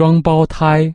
双胞胎。